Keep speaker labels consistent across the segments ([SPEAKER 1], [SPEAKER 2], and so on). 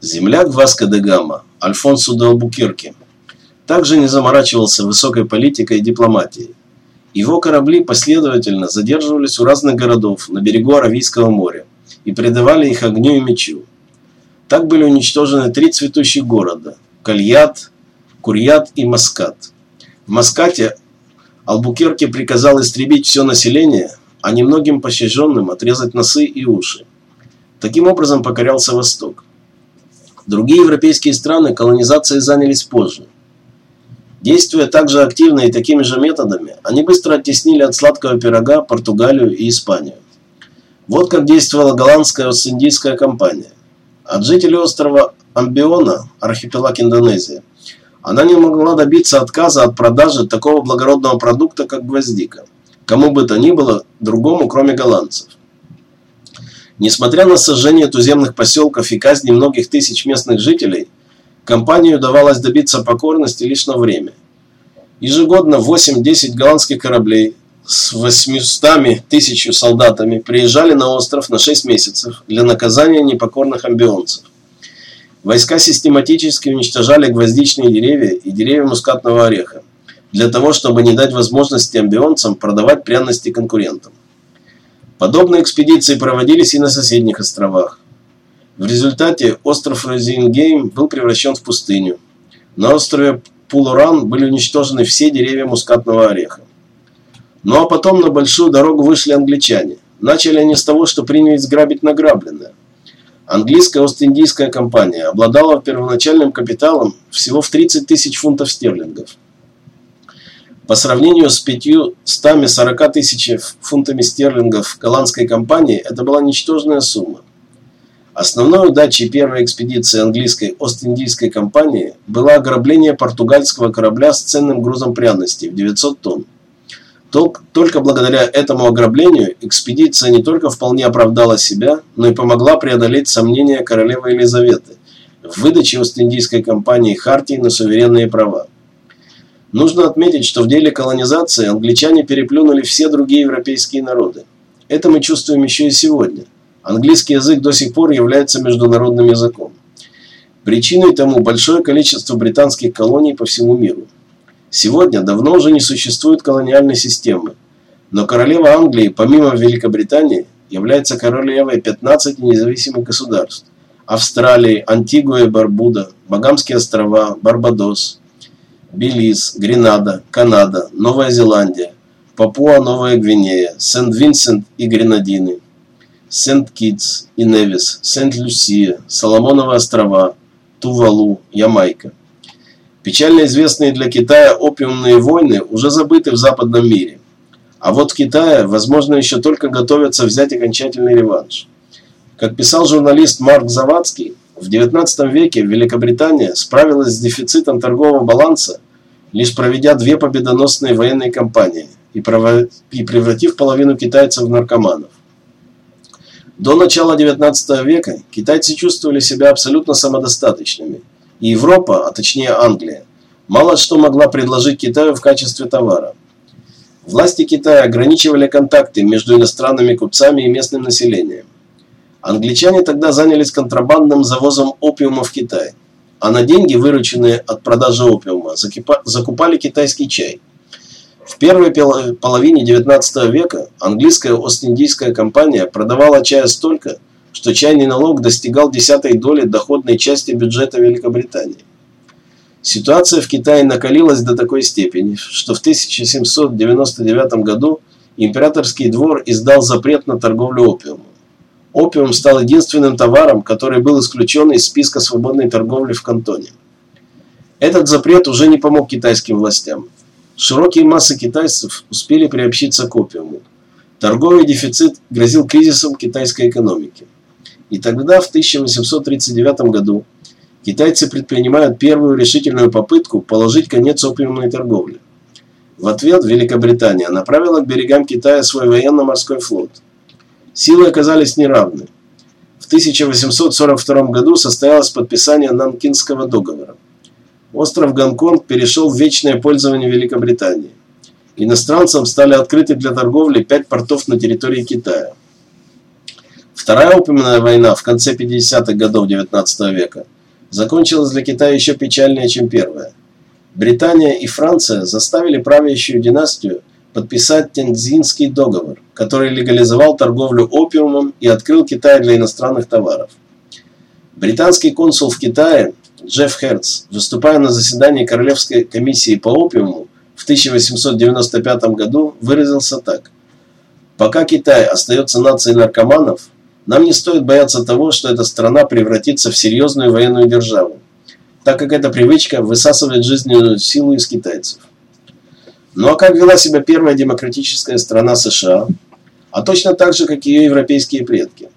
[SPEAKER 1] Земляк Васко де Гама, Альфонсо де Албукерке, также не заморачивался высокой политикой и дипломатией. Его корабли последовательно задерживались у разных городов на берегу Аравийского моря и предавали их огню и мечу. Так были уничтожены три цветущих города – Кальят, Курьят и Маскат. В Маскате Албукерке приказал истребить все население, а немногим пощаженным отрезать носы и уши. Таким образом покорялся Восток. Другие европейские страны колонизацией занялись позже. Действуя также активно и такими же методами, они быстро оттеснили от сладкого пирога Португалию и Испанию. Вот как действовала голландская Ост-Индийская компания. От жителей острова Амбиона, архипелаг Индонезии, она не могла добиться отказа от продажи такого благородного продукта, как гвоздика, кому бы то ни было другому, кроме голландцев. Несмотря на сожжение туземных поселков и казни многих тысяч местных жителей, компании удавалось добиться покорности лишь на время. Ежегодно 8-10 голландских кораблей с 800 тысячью солдатами приезжали на остров на 6 месяцев для наказания непокорных амбионцев. Войска систематически уничтожали гвоздичные деревья и деревья мускатного ореха, для того, чтобы не дать возможности амбионцам продавать пряности конкурентам. Подобные экспедиции проводились и на соседних островах. В результате остров Розингейм был превращен в пустыню. На острове Пулоран были уничтожены все деревья мускатного ореха. Ну а потом на большую дорогу вышли англичане. Начали они с того, что принялись грабить награбленное. Английская Ост-Индийская компания обладала первоначальным капиталом всего в 30 тысяч фунтов стерлингов. По сравнению с 540 тысяч фунтами стерлингов голландской компании, это была ничтожная сумма. Основной удачей первой экспедиции английской Ост-Индийской компании было ограбление португальского корабля с ценным грузом пряностей в 900 тонн. Только благодаря этому ограблению экспедиция не только вполне оправдала себя, но и помогла преодолеть сомнения королевы Елизаветы в выдаче Ост-Индийской компании Хартии на суверенные права. Нужно отметить, что в деле колонизации англичане переплюнули все другие европейские народы. Это мы чувствуем еще и сегодня. Английский язык до сих пор является международным языком. Причиной тому большое количество британских колоний по всему миру. Сегодня давно уже не существует колониальной системы, но королева Англии, помимо Великобритании, является королевой 15 независимых государств. Австралии, Антигуа и Барбуда, Багамские острова, Барбадос, Белиз, Гренада, Канада, Новая Зеландия, Папуа-Новая Гвинея, Сент-Винсент и Гренадины, Сент-Китс и Невис, Сент-Люсия, Соломоновы острова, Тувалу, Ямайка. Печально известные для Китая опиумные войны уже забыты в западном мире. А вот в Китае, возможно, еще только готовятся взять окончательный реванш. Как писал журналист Марк Завадский, в XIX веке Великобритания справилась с дефицитом торгового баланса, лишь проведя две победоносные военные кампании и превратив половину китайцев в наркоманов. До начала XIX века китайцы чувствовали себя абсолютно самодостаточными, и Европа, а точнее Англия, мало что могла предложить Китаю в качестве товара. Власти Китая ограничивали контакты между иностранными купцами и местным населением. Англичане тогда занялись контрабандным завозом опиума в Китай, а на деньги, вырученные от продажи опиума, закупали китайский чай. В первой половине XIX века английская Ост-Индийская компания продавала чая столько, что чайный налог достигал десятой доли доходной части бюджета Великобритании. Ситуация в Китае накалилась до такой степени, что в 1799 году императорский двор издал запрет на торговлю опиумом. Опиум стал единственным товаром, который был исключен из списка свободной торговли в кантоне. Этот запрет уже не помог китайским властям. Широкие массы китайцев успели приобщиться к опиуму. Торговый дефицит грозил кризисом китайской экономики. И тогда, в 1839 году, китайцы предпринимают первую решительную попытку положить конец опиумной торговле. В ответ Великобритания направила к берегам Китая свой военно-морской флот – Силы оказались неравны. В 1842 году состоялось подписание Нанкинского договора. Остров Гонконг перешел в вечное пользование Великобритании. Иностранцам стали открыты для торговли пять портов на территории Китая. Вторая опиумная война в конце 50-х годов XIX века закончилась для Китая еще печальнее, чем первая. Британия и Франция заставили правящую династию подписать Тензинский договор, который легализовал торговлю опиумом и открыл Китай для иностранных товаров. Британский консул в Китае Джефф Херц, выступая на заседании Королевской комиссии по опиуму в 1895 году, выразился так. «Пока Китай остается нацией наркоманов, нам не стоит бояться того, что эта страна превратится в серьезную военную державу, так как эта привычка высасывает жизненную силу из китайцев. Ну а как вела себя первая демократическая страна США? А точно так же, как ее европейские предки.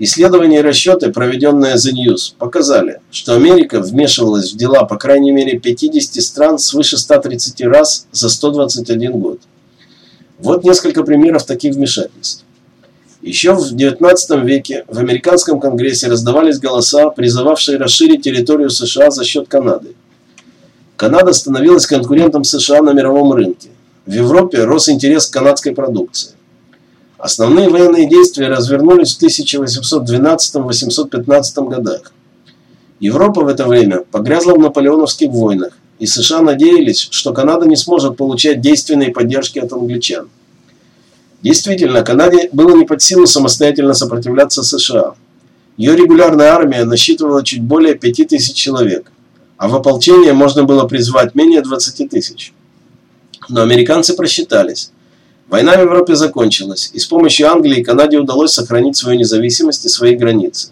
[SPEAKER 1] Исследования и расчеты, проведенные The News, показали, что Америка вмешивалась в дела по крайней мере 50 стран свыше 130 раз за 121 год. Вот несколько примеров таких вмешательств. Еще в XIX веке в американском конгрессе раздавались голоса, призывавшие расширить территорию США за счет Канады. Канада становилась конкурентом США на мировом рынке. В Европе рос интерес к канадской продукции. Основные военные действия развернулись в 1812-815 годах. Европа в это время погрязла в наполеоновских войнах, и США надеялись, что Канада не сможет получать действенной поддержки от англичан. Действительно, Канаде было не под силу самостоятельно сопротивляться США. Ее регулярная армия насчитывала чуть более 5000 человек, а в ополчение можно было призвать менее 20 тысяч. Но американцы просчитались. Война в Европе закончилась, и с помощью Англии Канаде удалось сохранить свою независимость и свои границы.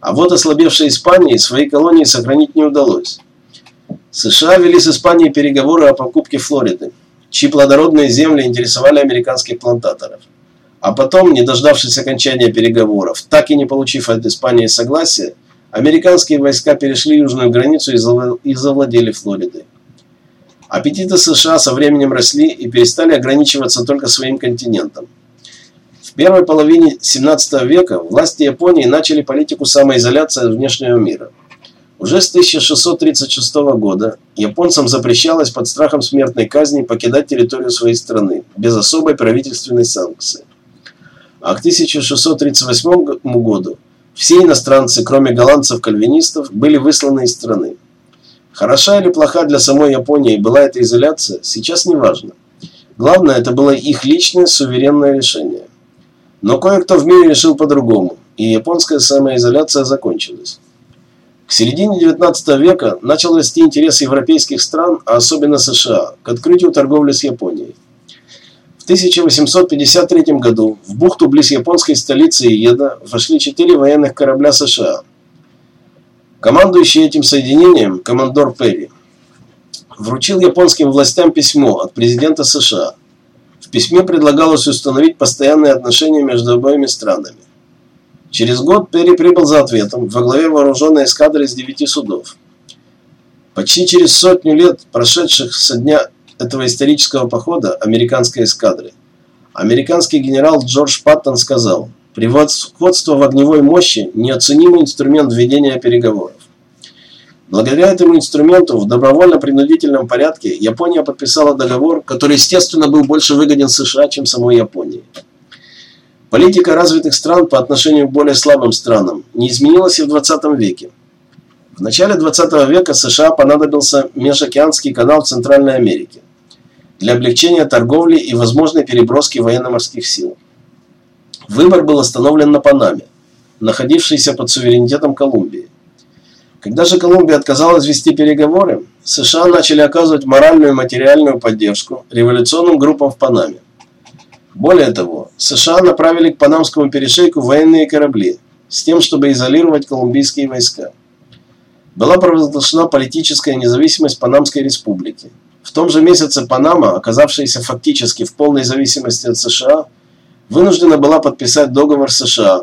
[SPEAKER 1] А вот ослабевшей Испании свои колонии сохранить не удалось. США вели с Испанией переговоры о покупке Флориды чьи плодородные земли интересовали американских плантаторов. А потом, не дождавшись окончания переговоров, так и не получив от Испании согласия, американские войска перешли южную границу и завладели Флоридой. Аппетиты США со временем росли и перестали ограничиваться только своим континентом. В первой половине 17 века власти Японии начали политику самоизоляции от внешнего мира – уже с 1636 года японцам запрещалось под страхом смертной казни покидать территорию своей страны без особой правительственной санкции. А к 1638 году все иностранцы, кроме голландцев-кальвинистов, были высланы из страны. Хороша или плоха для самой Японии была эта изоляция, сейчас не важно. Главное, это было их личное суверенное решение. Но кое-кто в мире решил по-другому, и японская самоизоляция закончилась. К середине XIX века начал расти интерес европейских стран, а особенно США, к открытию торговли с Японией. В 1853 году в бухту близ японской столицы Иеда вошли четыре военных корабля США. Командующий этим соединением, командор Перри, вручил японским властям письмо от президента США. В письме предлагалось установить постоянные отношения между обоими странами. Через год Перри прибыл за ответом во главе вооруженной эскадры из девяти судов. Почти через сотню лет, прошедших со дня этого исторического похода американской эскадры, американский генерал Джордж Паттон сказал, «Превосходство в огневой мощи – неоценимый инструмент ведения переговоров». Благодаря этому инструменту в добровольно-принудительном порядке Япония подписала договор, который, естественно, был больше выгоден США, чем самой Японии. Политика развитых стран по отношению к более слабым странам не изменилась и в 20 веке. В начале 20 века США понадобился межокеанский канал в Центральной Америке для облегчения торговли и возможной переброски военно-морских сил. Выбор был остановлен на Панаме, находившейся под суверенитетом Колумбии. Когда же Колумбия отказалась вести переговоры, США начали оказывать моральную и материальную поддержку революционным группам в Панаме. Более того, США направили к Панамскому перешейку военные корабли с тем, чтобы изолировать колумбийские войска. Была провозглашена политическая независимость Панамской республики. В том же месяце Панама, оказавшаяся фактически в полной зависимости от США, вынуждена была подписать договор США,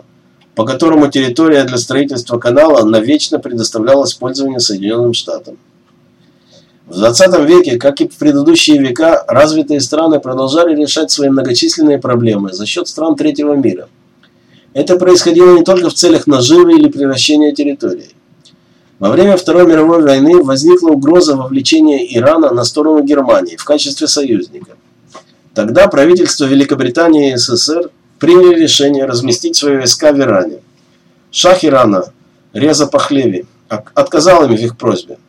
[SPEAKER 1] по которому территория для строительства канала навечно предоставлялась в пользование Соединенным Штатам. В 20 веке, как и в предыдущие века, развитые страны продолжали решать свои многочисленные проблемы за счет стран третьего мира. Это происходило не только в целях наживы или превращения территории. Во время Второй мировой войны возникла угроза вовлечения Ирана на сторону Германии в качестве союзника. Тогда правительство Великобритании и СССР приняли решение разместить свои войска в Иране. Шах Ирана, Реза Пахлеви, отказал им в их просьбе.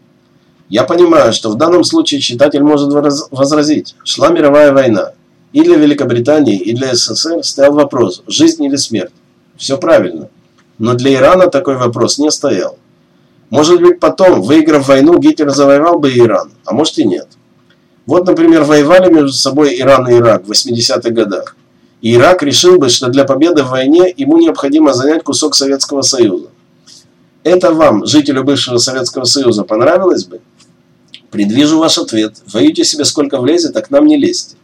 [SPEAKER 1] Я понимаю, что в данном случае читатель может возразить, шла мировая война, и для Великобритании, и для СССР стоял вопрос, жизнь или смерть. Все правильно. Но для Ирана такой вопрос не стоял. Может быть потом, выиграв войну, Гитлер завоевал бы Иран, а может и нет. Вот, например, воевали между собой Иран и Ирак в 80-х годах. И Ирак решил бы, что для победы в войне ему необходимо занять кусок Советского Союза. Это вам, жителю бывшего Советского Союза, понравилось бы? Предвижу ваш ответ. Воюйте себе сколько влезет, а к нам не лезьте.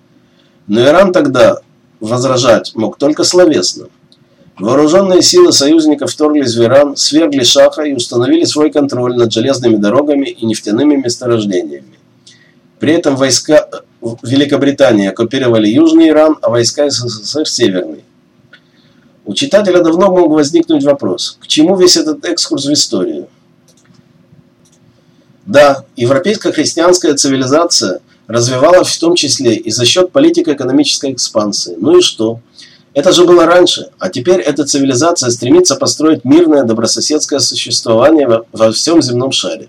[SPEAKER 1] Но Иран тогда возражать мог только словесно. Вооруженные силы союзников вторглись в Иран, свергли Шаха и установили свой контроль над железными дорогами и нефтяными месторождениями. При этом войска Великобритании оккупировали Южный Иран, а войска СССР – Северный. У читателя давно мог возникнуть вопрос, к чему весь этот экскурс в историю? Да, европейская христианская цивилизация развивалась в том числе и за счет политико-экономической экспансии. Ну и что? Это же было раньше, а теперь эта цивилизация стремится построить мирное добрососедское существование во, всем земном шаре.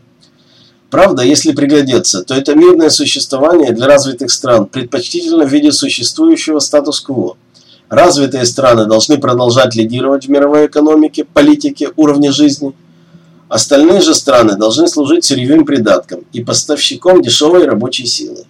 [SPEAKER 1] Правда, если приглядеться, то это мирное существование для развитых стран предпочтительно в виде существующего статус-кво. Развитые страны должны продолжать лидировать в мировой экономике, политике, уровне жизни – Остальные же страны должны служить сырьевым придатком и поставщиком дешевой рабочей силы.